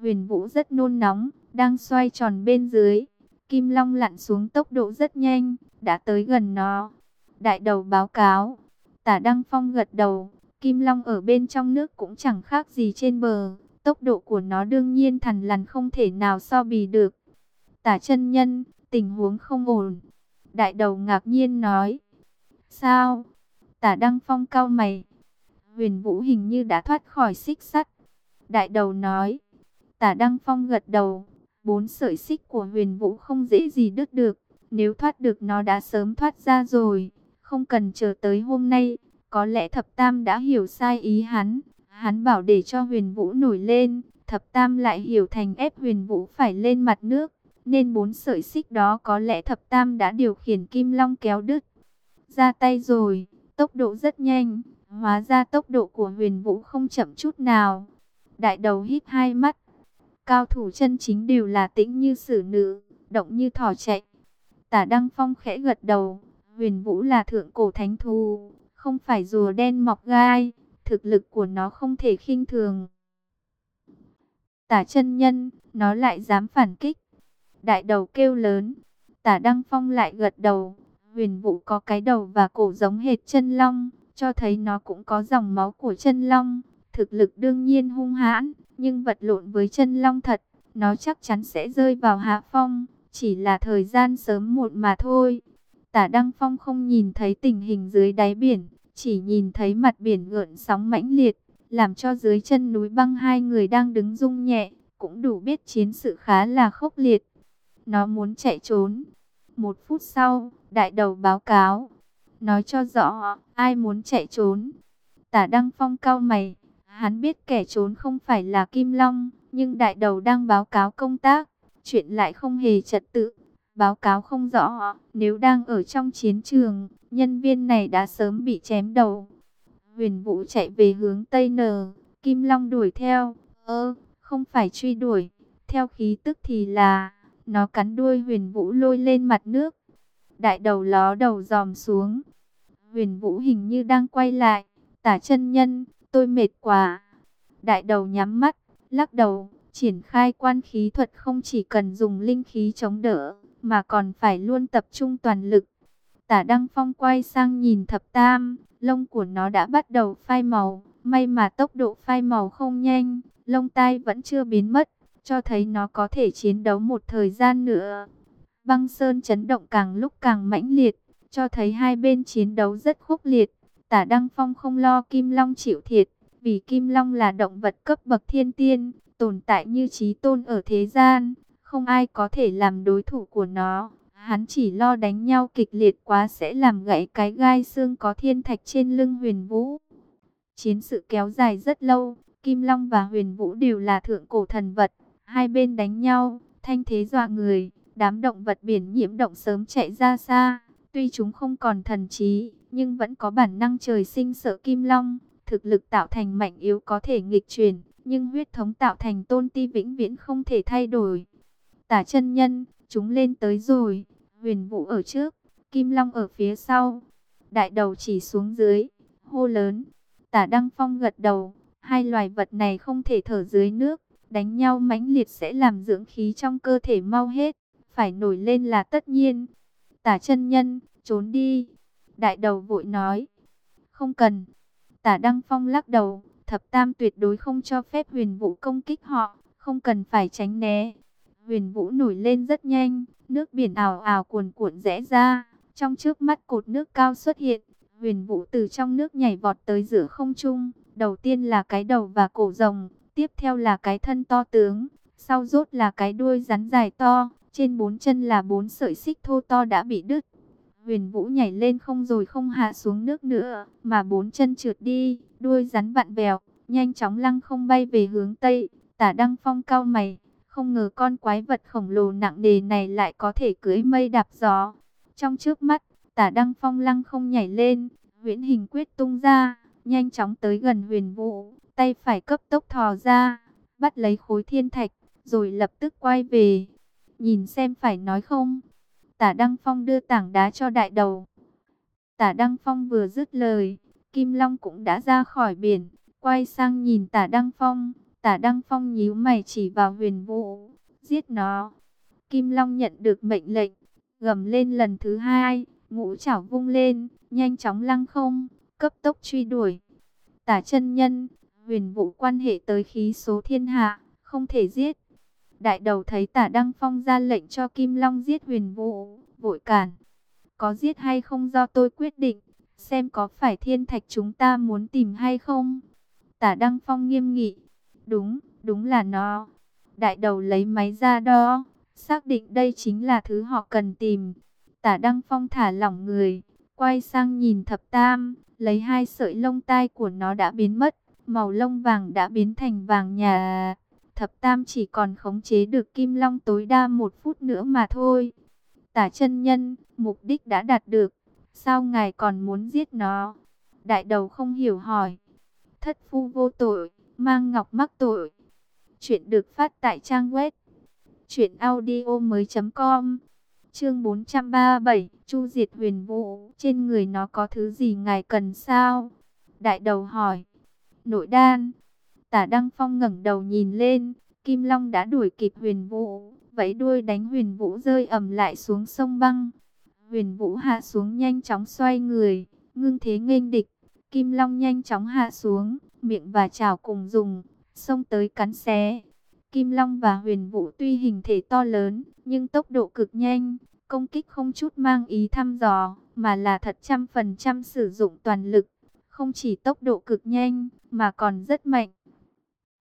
Huyền Vũ rất nôn nóng, đang xoay tròn bên dưới. Kim Long lặn xuống tốc độ rất nhanh, đã tới gần nó. Đại đầu báo cáo, tả Đăng Phong gật đầu, Kim Long ở bên trong nước cũng chẳng khác gì trên bờ. Tốc độ của nó đương nhiên thằn lằn không thể nào so bì được. Tả chân nhân, tình huống không ổn. Đại đầu ngạc nhiên nói. Sao? Tả Đăng Phong cao mày. Huyền Vũ hình như đã thoát khỏi xích sắt. Đại đầu nói. Tả Đăng Phong gật đầu. Bốn sợi xích của huyền Vũ không dễ gì đứt được. Nếu thoát được nó đã sớm thoát ra rồi. Không cần chờ tới hôm nay. Có lẽ thập tam đã hiểu sai ý hắn. Hắn bảo để cho huyền vũ nổi lên. Thập tam lại hiểu thành ép huyền vũ phải lên mặt nước. Nên bốn sợi xích đó có lẽ thập tam đã điều khiển kim long kéo đứt. Ra tay rồi, tốc độ rất nhanh. Hóa ra tốc độ của huyền vũ không chậm chút nào. Đại đầu hít hai mắt. Cao thủ chân chính đều là tĩnh như sử nữ, động như thỏ chạy. Tả Đăng Phong khẽ gật đầu. Huyền vũ là thượng cổ thánh thù, không phải rùa đen mọc gai, thực lực của nó không thể khinh thường. Tả chân nhân, nó lại dám phản kích. Đại đầu kêu lớn, tả đăng phong lại gật đầu. Huyền vũ có cái đầu và cổ giống hệt chân long, cho thấy nó cũng có dòng máu của chân long. Thực lực đương nhiên hung hãn, nhưng vật lộn với chân long thật, nó chắc chắn sẽ rơi vào hạ phong. Chỉ là thời gian sớm muộn mà thôi. Tả Đăng Phong không nhìn thấy tình hình dưới đáy biển, chỉ nhìn thấy mặt biển gợn sóng mãnh liệt, làm cho dưới chân núi băng hai người đang đứng rung nhẹ, cũng đủ biết chiến sự khá là khốc liệt. Nó muốn chạy trốn. Một phút sau, đại đầu báo cáo, nói cho rõ ai muốn chạy trốn. Tả Đăng Phong cao mày, hắn biết kẻ trốn không phải là Kim Long, nhưng đại đầu đang báo cáo công tác, chuyện lại không hề trật tự. Báo cáo không rõ, nếu đang ở trong chiến trường, nhân viên này đã sớm bị chém đầu. Huyền Vũ chạy về hướng Tây Nờ, Kim Long đuổi theo, ơ, không phải truy đuổi, theo khí tức thì là, nó cắn đuôi Huyền Vũ lôi lên mặt nước. Đại đầu ló đầu dòm xuống, Huyền Vũ hình như đang quay lại, tả chân nhân, tôi mệt quá. Đại đầu nhắm mắt, lắc đầu, triển khai quan khí thuật không chỉ cần dùng linh khí chống đỡ, mà còn phải luôn tập trung toàn lực. Tả Đăng Phong quay sang nhìn thập tam, lông của nó đã bắt đầu phai màu, may mà tốc độ phai màu không nhanh, lông tai vẫn chưa biến mất, cho thấy nó có thể chiến đấu một thời gian nữa. Băng sơn chấn động càng lúc càng mãnh liệt, cho thấy hai bên chiến đấu rất khốc liệt. Tả Đăng Phong không lo Kim Long chịu thiệt, vì Kim Long là động vật cấp bậc thiên tiên, tồn tại như trí tôn ở thế gian, không ai có thể làm đối thủ của nó. Hắn chỉ lo đánh nhau kịch liệt quá sẽ làm gãy cái gai xương có thiên thạch trên lưng huyền vũ. Chiến sự kéo dài rất lâu, Kim Long và huyền vũ đều là thượng cổ thần vật. Hai bên đánh nhau, thanh thế dọa người, đám động vật biển nhiễm động sớm chạy ra xa. Tuy chúng không còn thần trí, nhưng vẫn có bản năng trời sinh sợ Kim Long. Thực lực tạo thành mạnh yếu có thể nghịch chuyển, nhưng huyết thống tạo thành tôn ti vĩnh viễn không thể thay đổi. Tả chân nhân, chúng lên tới rồi, huyền vũ ở trước, Kim Long ở phía sau. Đại đầu chỉ xuống dưới, hô lớn. Tả Đăng Phong gật đầu, hai loài vật này không thể thở dưới nước, đánh nhau mãnh liệt sẽ làm dưỡng khí trong cơ thể mau hết, phải nổi lên là tất nhiên. Tả chân nhân, trốn đi. Đại đầu vội nói. Không cần. Tả Đăng Phong lắc đầu. Thập Tam tuyệt đối không cho phép huyền vũ công kích họ. Không cần phải tránh né. Huyền vũ nổi lên rất nhanh. Nước biển ảo ảo cuồn cuộn rẽ ra. Trong trước mắt cột nước cao xuất hiện. Huyền vũ từ trong nước nhảy vọt tới giữa không trung. Đầu tiên là cái đầu và cổ rồng. Tiếp theo là cái thân to tướng. Sau rốt là cái đuôi rắn dài to. Trên bốn chân là bốn sợi xích thô to đã bị đứt. Huyền Vũ nhảy lên không rồi không hạ xuống nước nữa, mà bốn chân trượt đi, đuôi rắn vặn vẹo, nhanh chóng lăng không bay về hướng Tây. Tả Đăng Phong cao mày, không ngờ con quái vật khổng lồ nặng nề này lại có thể cưỡi mây đạp gió. Trong trước mắt, Tả Đăng Phong lăng không nhảy lên, huyễn hình quyết tung ra, nhanh chóng tới gần Huyền Vũ, tay phải cấp tốc thò ra, bắt lấy khối thiên thạch, rồi lập tức quay về. Nhìn xem phải nói không? Tả Đăng Phong đưa tảng đá cho đại đầu. Tả Đăng Phong vừa dứt lời, Kim Long cũng đã ra khỏi biển, quay sang nhìn Tả Đăng Phong. Tả Đăng Phong nhíu mày chỉ vào huyền vũ, giết nó. Kim Long nhận được mệnh lệnh, gầm lên lần thứ hai, ngũ chảo vung lên, nhanh chóng lăng không, cấp tốc truy đuổi. Tả chân nhân, huyền vũ quan hệ tới khí số thiên hạ, không thể giết. Đại đầu thấy tả Đăng Phong ra lệnh cho Kim Long giết huyền vũ, vội cản. Có giết hay không do tôi quyết định, xem có phải thiên thạch chúng ta muốn tìm hay không. Tả Đăng Phong nghiêm nghị, đúng, đúng là nó. Đại đầu lấy máy ra đo, xác định đây chính là thứ họ cần tìm. Tả Đăng Phong thả lỏng người, quay sang nhìn thập tam, lấy hai sợi lông tai của nó đã biến mất, màu lông vàng đã biến thành vàng nhà thập tam chỉ còn khống chế được kim long tối đa một phút nữa mà thôi. Tả chân nhân, mục đích đã đạt được, sao ngài còn muốn giết nó? Đại đầu không hiểu hỏi. Thất phu vô tội, mang ngọc mắc tội. Chuyện được phát tại trang web truyệnaudiomoi.com. Chương 437, Chu Diệt Huyền Vũ, trên người nó có thứ gì ngài cần sao? Đại đầu hỏi. Nội đan. Tả Đăng Phong ngẩng đầu nhìn lên, Kim Long đã đuổi kịp huyền vũ, vẫy đuôi đánh huyền vũ rơi ầm lại xuống sông băng. Huyền vũ hạ xuống nhanh chóng xoay người, ngưng thế nghênh địch. Kim Long nhanh chóng hạ xuống, miệng và chảo cùng dùng, xông tới cắn xé. Kim Long và huyền vũ tuy hình thể to lớn, nhưng tốc độ cực nhanh, công kích không chút mang ý thăm dò, mà là thật trăm phần trăm sử dụng toàn lực không chỉ tốc độ cực nhanh, mà còn rất mạnh.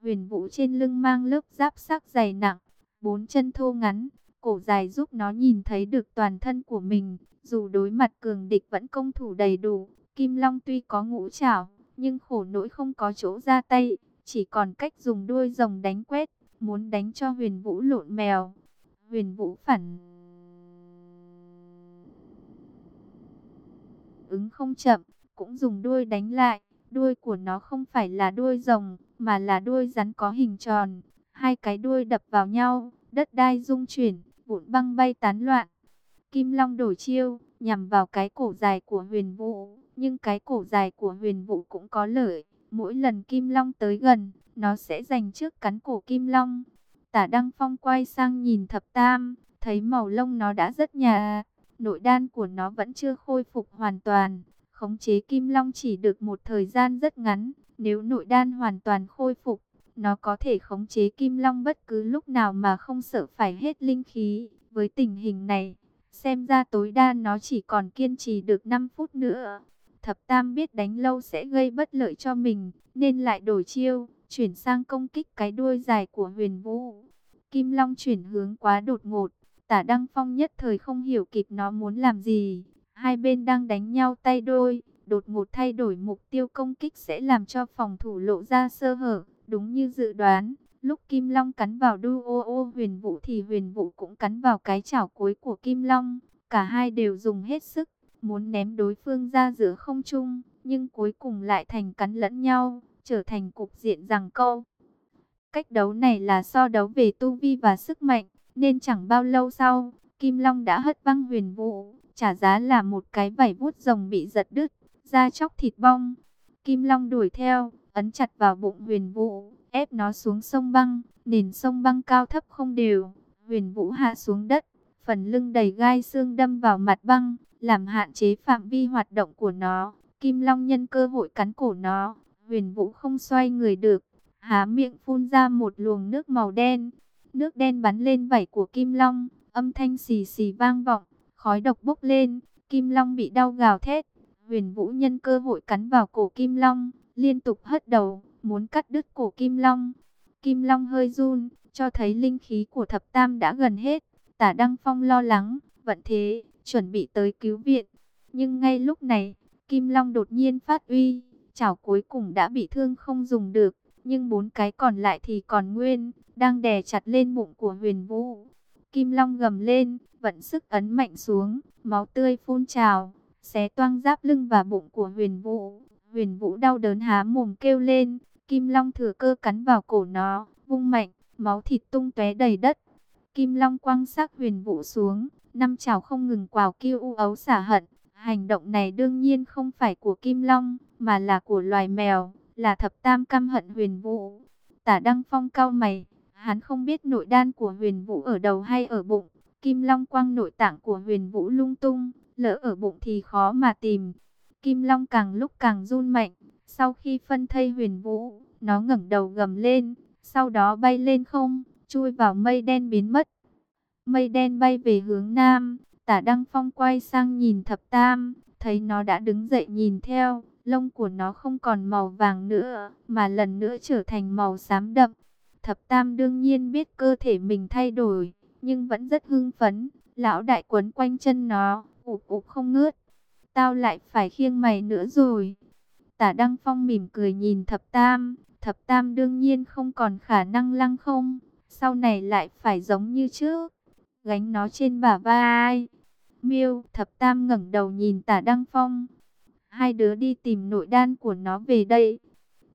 Huyền Vũ trên lưng mang lớp giáp sắc dày nặng, bốn chân thô ngắn, cổ dài giúp nó nhìn thấy được toàn thân của mình. Dù đối mặt cường địch vẫn công thủ đầy đủ, Kim Long tuy có ngũ trảo, nhưng khổ nỗi không có chỗ ra tay, chỉ còn cách dùng đuôi rồng đánh quét, muốn đánh cho huyền vũ lộn mèo. Huyền vũ phản ứng không chậm, cũng dùng đuôi đánh lại. Đuôi của nó không phải là đuôi rồng, mà là đuôi rắn có hình tròn. Hai cái đuôi đập vào nhau, đất đai rung chuyển, vụn băng bay tán loạn. Kim Long đổi chiêu, nhằm vào cái cổ dài của huyền vũ. Nhưng cái cổ dài của huyền vũ cũng có lợi. Mỗi lần Kim Long tới gần, nó sẽ giành trước cắn cổ Kim Long. Tả Đăng Phong quay sang nhìn thập tam, thấy màu lông nó đã rất nhà. Nội đan của nó vẫn chưa khôi phục hoàn toàn. Khống chế Kim Long chỉ được một thời gian rất ngắn. Nếu nội đan hoàn toàn khôi phục, nó có thể khống chế Kim Long bất cứ lúc nào mà không sợ phải hết linh khí. Với tình hình này, xem ra tối đa nó chỉ còn kiên trì được 5 phút nữa. Thập Tam biết đánh lâu sẽ gây bất lợi cho mình, nên lại đổi chiêu, chuyển sang công kích cái đuôi dài của huyền vũ. Kim Long chuyển hướng quá đột ngột, tả Đăng Phong nhất thời không hiểu kịp nó muốn làm gì. Hai bên đang đánh nhau tay đôi, đột ngột thay đổi mục tiêu công kích sẽ làm cho phòng thủ lộ ra sơ hở, đúng như dự đoán. Lúc Kim Long cắn vào đu ô ô huyền vũ thì huyền vũ cũng cắn vào cái chảo cuối của Kim Long. Cả hai đều dùng hết sức, muốn ném đối phương ra giữa không trung, nhưng cuối cùng lại thành cắn lẫn nhau, trở thành cục diện rằng câu. Cách đấu này là so đấu về tu vi và sức mạnh, nên chẳng bao lâu sau, Kim Long đã hất văng huyền vũ, trả giá là một cái vảy vuốt rồng bị giật đứt, da chóc thịt bong. Kim Long đuổi theo, ấn chặt vào bụng huyền vũ, ép nó xuống sông băng, nền sông băng cao thấp không đều, huyền vũ hạ xuống đất, phần lưng đầy gai xương đâm vào mặt băng, làm hạn chế phạm vi hoạt động của nó. Kim Long nhân cơ hội cắn cổ nó, huyền vũ không xoay người được, há miệng phun ra một luồng nước màu đen. Nước đen bắn lên vảy của Kim Long, âm thanh xì xì vang vọng, khói độc bốc lên, Kim Long bị đau gào thét. Huyền Vũ nhân cơ hội cắn vào cổ Kim Long, liên tục hất đầu, muốn cắt đứt cổ Kim Long. Kim Long hơi run, cho thấy linh khí của thập tam đã gần hết. Tả Đăng Phong lo lắng, vận thế, chuẩn bị tới cứu viện. Nhưng ngay lúc này, Kim Long đột nhiên phát uy, chảo cuối cùng đã bị thương không dùng được, nhưng bốn cái còn lại thì còn nguyên, đang đè chặt lên bụng của huyền vũ. Kim Long gầm lên, vận sức ấn mạnh xuống, máu tươi phun trào, xé toang giáp lưng và bụng của huyền vũ. Huyền vũ đau đớn há mồm kêu lên, Kim Long thừa cơ cắn vào cổ nó, vung mạnh, máu thịt tung tóe đầy đất. Kim Long quăng xác huyền vũ xuống, năm chảo không ngừng quào kêu u ấu xả hận. Hành động này đương nhiên không phải của Kim Long, mà là của loài mèo, là thập tam căm hận huyền vũ. Tả Đăng Phong cao mày, hắn không biết nội đan của huyền vũ ở đầu hay ở bụng. Kim Long quăng nội tạng của huyền vũ lung tung, lỡ ở bụng thì khó mà tìm. Kim Long càng lúc càng run mạnh, sau khi phân thây huyền vũ, nó ngẩng đầu gầm lên, sau đó bay lên không, chui vào mây đen biến mất. Mây đen bay về hướng nam, tả Đăng Phong quay sang nhìn thập tam, thấy nó đã đứng dậy nhìn theo, lông của nó không còn màu vàng nữa, mà lần nữa trở thành màu xám đậm. Thập tam đương nhiên biết cơ thể mình thay đổi, nhưng vẫn rất hưng phấn, lão đại quấn quanh chân nó, ụp ụp không ngớt. Tao lại phải khiêng mày nữa rồi. Tả Đăng Phong mỉm cười nhìn thập tam, thập tam đương nhiên không còn khả năng lăng không, sau này lại phải giống như trước, gánh nó trên bả vai. Miêu, thập tam ngẩng đầu nhìn tả Đăng Phong. Hai đứa đi tìm nội đan của nó về đây.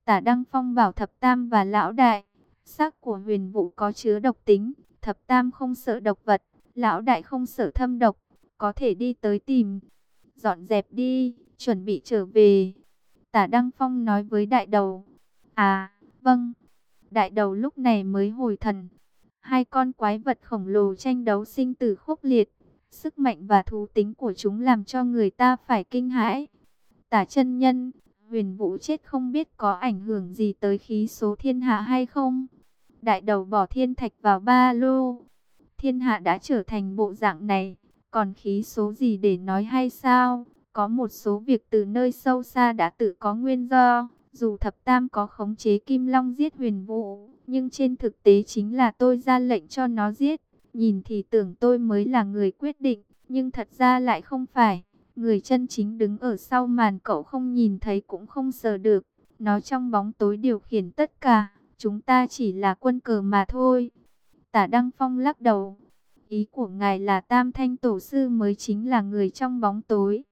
Tả Đăng Phong bảo thập tam và lão đại. Xác của huyền vũ có chứa độc tính. Thập tam không sợ độc vật. Lão đại không sợ thâm độc. Có thể đi tới tìm. Dọn dẹp đi, chuẩn bị trở về. Tả Đăng Phong nói với đại đầu. À, vâng. Đại đầu lúc này mới hồi thần. Hai con quái vật khổng lồ tranh đấu sinh tử khốc liệt. Sức mạnh và thú tính của chúng làm cho người ta phải kinh hãi. Tả chân nhân, huyền vũ chết không biết có ảnh hưởng gì tới khí số thiên hạ hay không? Đại đầu bỏ thiên thạch vào ba lô. Thiên hạ đã trở thành bộ dạng này, còn khí số gì để nói hay sao? Có một số việc từ nơi sâu xa đã tự có nguyên do. Dù thập tam có khống chế Kim Long giết huyền vũ, nhưng trên thực tế chính là tôi ra lệnh cho nó giết. Nhìn thì tưởng tôi mới là người quyết định, nhưng thật ra lại không phải. Người chân chính đứng ở sau màn cậu không nhìn thấy cũng không sờ được. Nó trong bóng tối điều khiển tất cả. Chúng ta chỉ là quân cờ mà thôi. Tả Đăng Phong lắc đầu. Ý của ngài là Tam Thanh Tổ Sư mới chính là người trong bóng tối.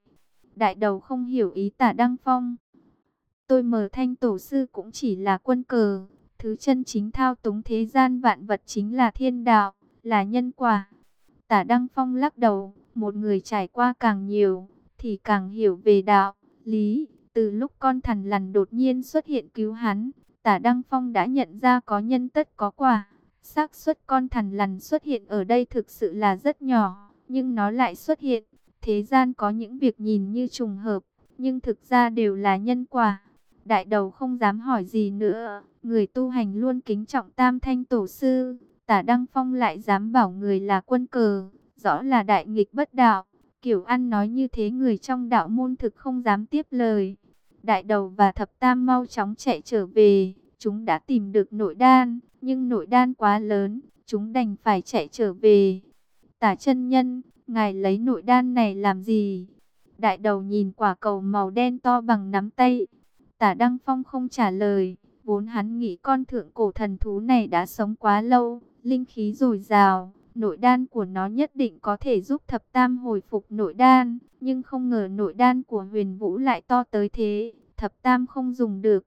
Đại đầu không hiểu ý tả Đăng Phong. Tôi mở Thanh Tổ Sư cũng chỉ là quân cờ. Thứ chân chính thao túng thế gian vạn vật chính là thiên đạo, là nhân quả. Tả Đăng Phong lắc đầu, một người trải qua càng nhiều, thì càng hiểu về đạo, lý. Từ lúc con thằn lằn đột nhiên xuất hiện cứu hắn, Tả Đăng Phong đã nhận ra có nhân tất có quả. xác suất con thằn lằn xuất hiện ở đây thực sự là rất nhỏ, nhưng nó lại xuất hiện. Thế gian có những việc nhìn như trùng hợp, nhưng thực ra đều là nhân quả. Đại đầu không dám hỏi gì nữa, người tu hành luôn kính trọng tam thanh tổ sư. Tả Đăng Phong lại dám bảo người là quân cờ, rõ là đại nghịch bất đạo. Kiểu ăn nói như thế người trong đạo môn thực không dám tiếp lời. Đại đầu và thập tam mau chóng chạy trở về. Chúng đã tìm được nội đan, nhưng nội đan quá lớn, chúng đành phải chạy trở về. Tả chân nhân, ngài lấy nội đan này làm gì? Đại đầu nhìn quả cầu màu đen to bằng nắm tay. Tả Đăng Phong không trả lời, vốn hắn nghĩ con thượng cổ thần thú này đã sống quá lâu, linh khí dồi dào, nội đan của nó nhất định có thể giúp thập tam hồi phục nội đan, nhưng không ngờ nội đan của huyền vũ lại to tới thế, thập tam không dùng được.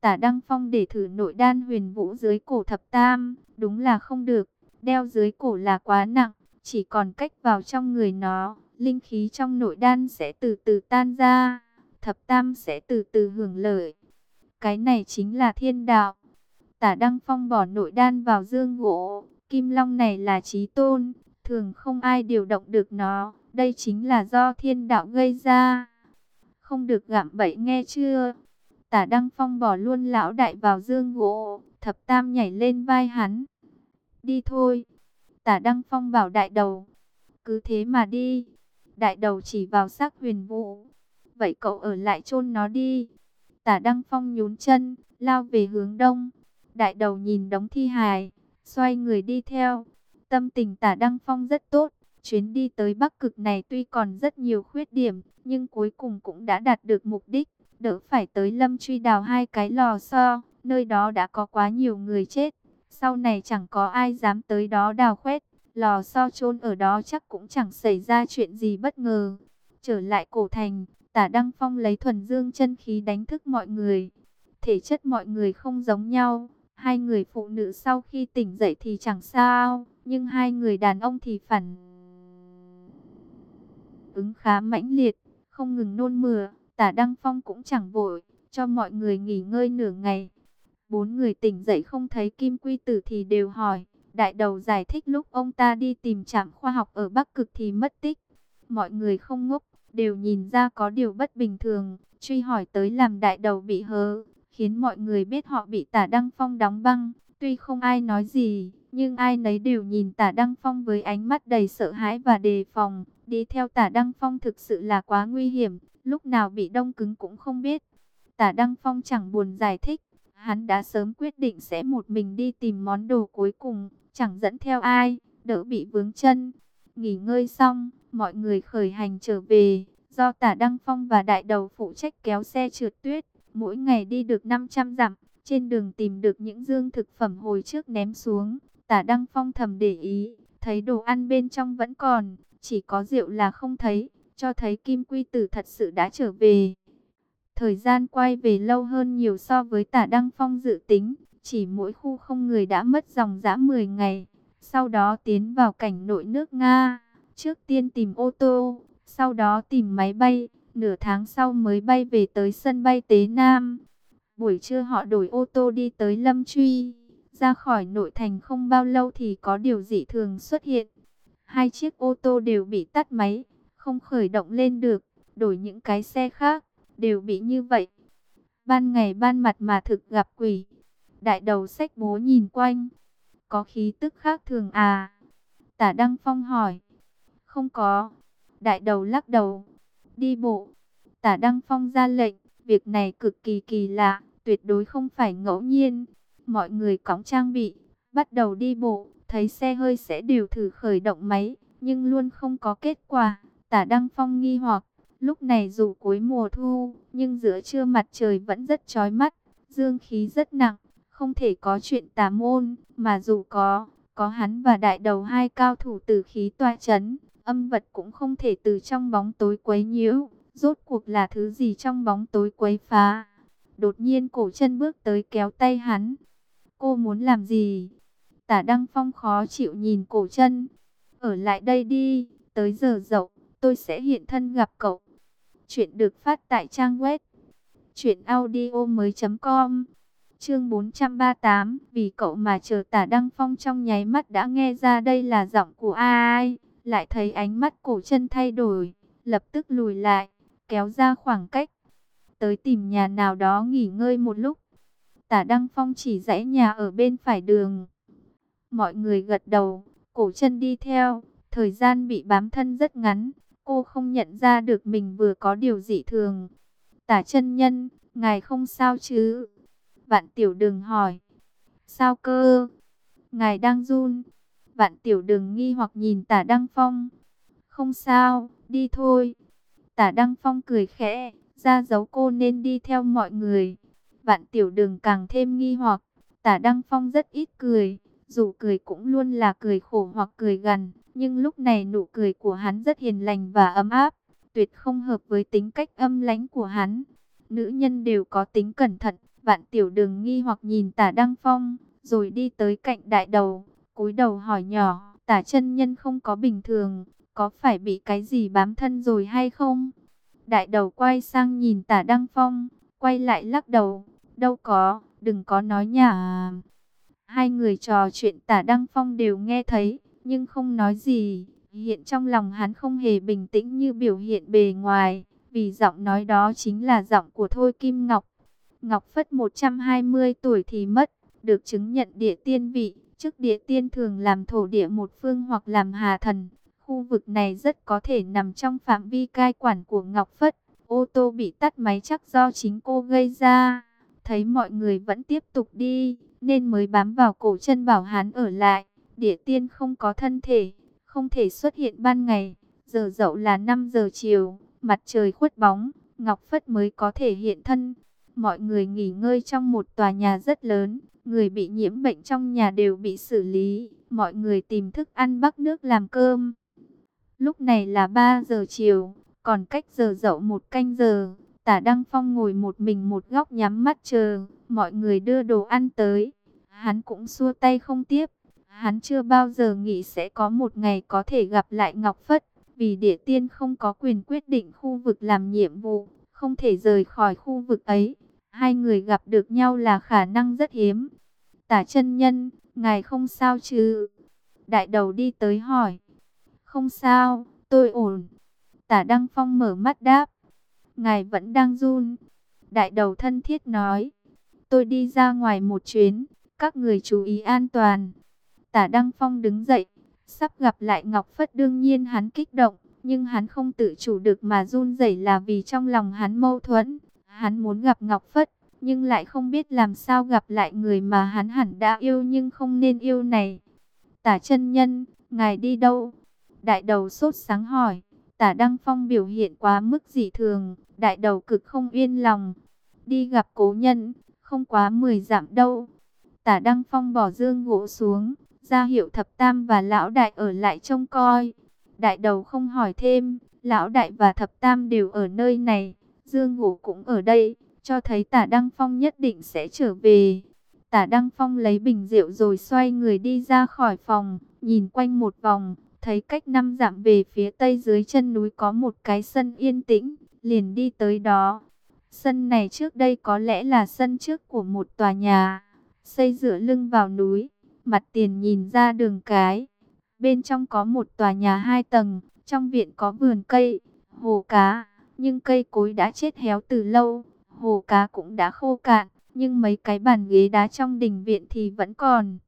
Tả Đăng Phong để thử nội đan huyền vũ dưới cổ thập tam, đúng là không được, đeo dưới cổ là quá nặng, chỉ còn cách vào trong người nó, linh khí trong nội đan sẽ từ từ tan ra, thập tam sẽ từ từ hưởng lợi. Cái này chính là thiên đạo. Tả Đăng Phong bỏ nội đan vào dương gỗ, kim long này là trí tôn, thường không ai điều động được nó, đây chính là do thiên đạo gây ra. Không được gặm bậy nghe chưa? Tả Đăng Phong bỏ luôn lão đại vào dương gỗ, thập tam nhảy lên vai hắn. Đi thôi. Tả Đăng Phong bảo đại đầu. Cứ thế mà đi. Đại đầu chỉ vào xác huyền vũ. Vậy cậu ở lại chôn nó đi. Tả Đăng Phong nhún chân, lao về hướng đông. Đại đầu nhìn đống thi hài, xoay người đi theo. Tâm tình tả Đăng Phong rất tốt. Chuyến đi tới Bắc Cực này tuy còn rất nhiều khuyết điểm, nhưng cuối cùng cũng đã đạt được mục đích. Đỡ phải tới Lâm Truy đào hai cái lò xo, nơi đó đã có quá nhiều người chết. Sau này chẳng có ai dám tới đó đào khoét, lò xo chôn ở đó chắc cũng chẳng xảy ra chuyện gì bất ngờ. Trở lại cổ thành, tả Đăng Phong lấy thuần dương chân khí đánh thức mọi người. Thể chất mọi người không giống nhau, hai người phụ nữ sau khi tỉnh dậy thì chẳng sao, nhưng hai người đàn ông thì phản ứng khá mãnh liệt, không ngừng nôn mửa. Tả Đăng Phong cũng chẳng vội, cho mọi người nghỉ ngơi nửa ngày. Bốn người tỉnh dậy không thấy Kim Quy Tử thì đều hỏi. Đại đầu giải thích lúc ông ta đi tìm trạm khoa học ở Bắc Cực thì mất tích. Mọi người không ngốc, đều nhìn ra có điều bất bình thường. Truy hỏi tới làm đại đầu bị hớ, khiến mọi người biết họ bị tả Đăng Phong đóng băng. Tuy không ai nói gì, nhưng ai nấy đều nhìn tả Đăng Phong với ánh mắt đầy sợ hãi và đề phòng. Đi theo tả Đăng Phong thực sự là quá nguy hiểm, lúc nào bị đông cứng cũng không biết. Tả Đăng Phong chẳng buồn giải thích, hắn đã sớm quyết định sẽ một mình đi tìm món đồ cuối cùng, chẳng dẫn theo ai, đỡ bị vướng chân. Nghỉ ngơi xong, mọi người khởi hành trở về, do Tả Đăng Phong và Đại Đầu phụ trách kéo xe trượt tuyết, mỗi ngày đi được 500 dặm, trên đường tìm được những dương thực phẩm hồi trước ném xuống. Tả Đăng Phong thầm để ý, thấy đồ ăn bên trong vẫn còn, chỉ có rượu là không thấy cho thấy Kim Quy Tử thật sự đã trở về. Thời gian quay về lâu hơn nhiều so với tả Đăng Phong dự tính, chỉ mỗi khu không người đã mất dòng dã 10 ngày, sau đó tiến vào cảnh nội nước Nga, trước tiên tìm ô tô, sau đó tìm máy bay, nửa tháng sau mới bay về tới sân bay Tế Nam. Buổi trưa họ đổi ô tô đi tới Lâm Truy, ra khỏi nội thành không bao lâu thì có điều dị thường xuất hiện. Hai chiếc ô tô đều bị tắt máy, không khởi động lên được, đổi những cái xe khác, đều bị như vậy. Ban ngày ban mặt mà thực gặp quỷ. Đại đầu sách bố nhìn quanh, có khí tức khác thường à? Tả Đăng Phong hỏi. Không có. Đại đầu lắc đầu. đi bộ. Tả Đăng Phong ra lệnh, việc này cực kỳ kỳ lạ, tuyệt đối không phải ngẫu nhiên. Mọi người cõng trang bị, bắt đầu đi bộ, thấy xe hơi sẽ đều thử khởi động máy, nhưng luôn không có kết quả. Tả Đăng Phong nghi hoặc, lúc này dù cuối mùa thu, nhưng giữa trưa mặt trời vẫn rất chói mắt, dương khí rất nặng, không thể có chuyện tà môn, mà dù có, có hắn và đại đầu hai cao thủ tử khí toa chấn, âm vật cũng không thể từ trong bóng tối quấy nhiễu. Rốt cuộc là thứ gì trong bóng tối quấy phá? Đột nhiên cổ chân bước tới kéo tay hắn. Cô muốn làm gì? Tả Đăng Phong khó chịu nhìn cổ chân. Ở lại đây đi, tới giờ dậu, tôi sẽ hiện thân gặp cậu. Chuyện được phát tại trang web. Chuyện audio mới.com Chương 438, vì cậu mà chờ tả Đăng Phong trong nháy mắt đã nghe ra đây là giọng của ai, lại thấy ánh mắt cổ chân thay đổi, lập tức lùi lại, kéo ra khoảng cách, tới tìm nhà nào đó nghỉ ngơi một lúc. Tả Đăng Phong chỉ dãy nhà ở bên phải đường. Mọi người gật đầu, cổ chân đi theo, thời gian bị bám thân rất ngắn, cô không nhận ra được mình vừa có điều dị thường. Tả chân nhân, ngài không sao chứ? Vạn tiểu đường hỏi. Sao cơ? Ngài đang run. Vạn tiểu đừng nghi hoặc nhìn tả Đăng Phong. Không sao, đi thôi. Tả Đăng Phong cười khẽ, ra dấu cô nên đi theo mọi người. Vạn tiểu đừng càng thêm nghi hoặc. Tả Đăng Phong rất ít cười, dù cười cũng luôn là cười khổ hoặc cười gần Nhưng lúc này nụ cười của hắn rất hiền lành và ấm áp, tuyệt không hợp với tính cách âm lãnh của hắn. Nữ nhân đều có tính cẩn thận, Vạn tiểu đường nghi hoặc nhìn tả Đăng Phong, rồi đi tới cạnh đại đầu, cúi đầu hỏi nhỏ, tả chân nhân không có bình thường, có phải bị cái gì bám thân rồi hay không? Đại đầu quay sang nhìn tả Đăng Phong, quay lại lắc đầu, đâu có, đừng có nói nhả. Hai người trò chuyện tả Đăng Phong đều nghe thấy, nhưng không nói gì, hiện trong lòng hắn không hề bình tĩnh như biểu hiện bề ngoài, vì giọng nói đó chính là giọng của Thôi Kim Ngọc. Ngọc Phất 120 tuổi thì mất, được chứng nhận địa tiên vị, trước địa tiên thường làm thổ địa một phương hoặc làm hà thần. Khu vực này rất có thể nằm trong phạm vi cai quản của Ngọc Phất. Ô tô bị tắt máy chắc do chính cô gây ra. Thấy mọi người vẫn tiếp tục đi, nên mới bám vào cổ chân bảo hắn ở lại. Địa tiên không có thân thể, không thể xuất hiện ban ngày. Giờ dậu là 5 giờ chiều, mặt trời khuất bóng, Ngọc Phất mới có thể hiện thân. Mọi người nghỉ ngơi trong một tòa nhà rất lớn, người bị nhiễm bệnh trong nhà đều bị xử lý, mọi người tìm thức ăn bắc nước làm cơm. Lúc này là 3 giờ chiều, còn cách giờ dậu một canh giờ, tả Đăng Phong ngồi một mình một góc nhắm mắt chờ, mọi người đưa đồ ăn tới. Hắn cũng xua tay không tiếp, hắn chưa bao giờ nghĩ sẽ có một ngày có thể gặp lại Ngọc Phất, vì địa tiên không có quyền quyết định khu vực làm nhiệm vụ, không thể rời khỏi khu vực ấy. Hai người gặp được nhau là khả năng rất hiếm. Tả chân nhân, ngài không sao chứ? Đại đầu đi tới hỏi. Không sao, tôi ổn. Tả Đăng Phong mở mắt đáp. Ngài vẫn đang run. Đại đầu thân thiết nói. Tôi đi ra ngoài một chuyến, các người chú ý an toàn. Tả Đăng Phong đứng dậy, sắp gặp lại Ngọc Phất đương nhiên hắn kích động, nhưng hắn không tự chủ được mà run rẩy là vì trong lòng hắn mâu thuẫn. Hắn muốn gặp Ngọc Phất, nhưng lại không biết làm sao gặp lại người mà hắn hẳn đã yêu nhưng không nên yêu này. Tả chân nhân, ngài đi đâu? Đại đầu sốt sáng hỏi. Tả Đăng Phong biểu hiện quá mức dị thường, đại đầu cực không yên lòng. Đi gặp cố nhân, không quá 10 giảm đâu. Tả Đăng Phong bỏ dương gỗ xuống, ra hiệu thập tam và lão đại ở lại trông coi. Đại đầu không hỏi thêm, lão đại và thập tam đều ở nơi này. Dương Vũ cũng ở đây, cho thấy tả Đăng Phong nhất định sẽ trở về. Tả Đăng Phong lấy bình rượu rồi xoay người đi ra khỏi phòng, nhìn quanh một vòng, thấy cách năm dặm về phía tây dưới chân núi có một cái sân yên tĩnh, liền đi tới đó. Sân này trước đây có lẽ là sân trước của một tòa nhà, xây dựa lưng vào núi, mặt tiền nhìn ra đường cái. Bên trong có một tòa nhà hai tầng, trong viện có vườn cây, hồ cá nhưng cây cối đã chết héo từ lâu, hồ cá cũng đã khô cạn, nhưng mấy cái bàn ghế đá trong đình viện thì vẫn còn.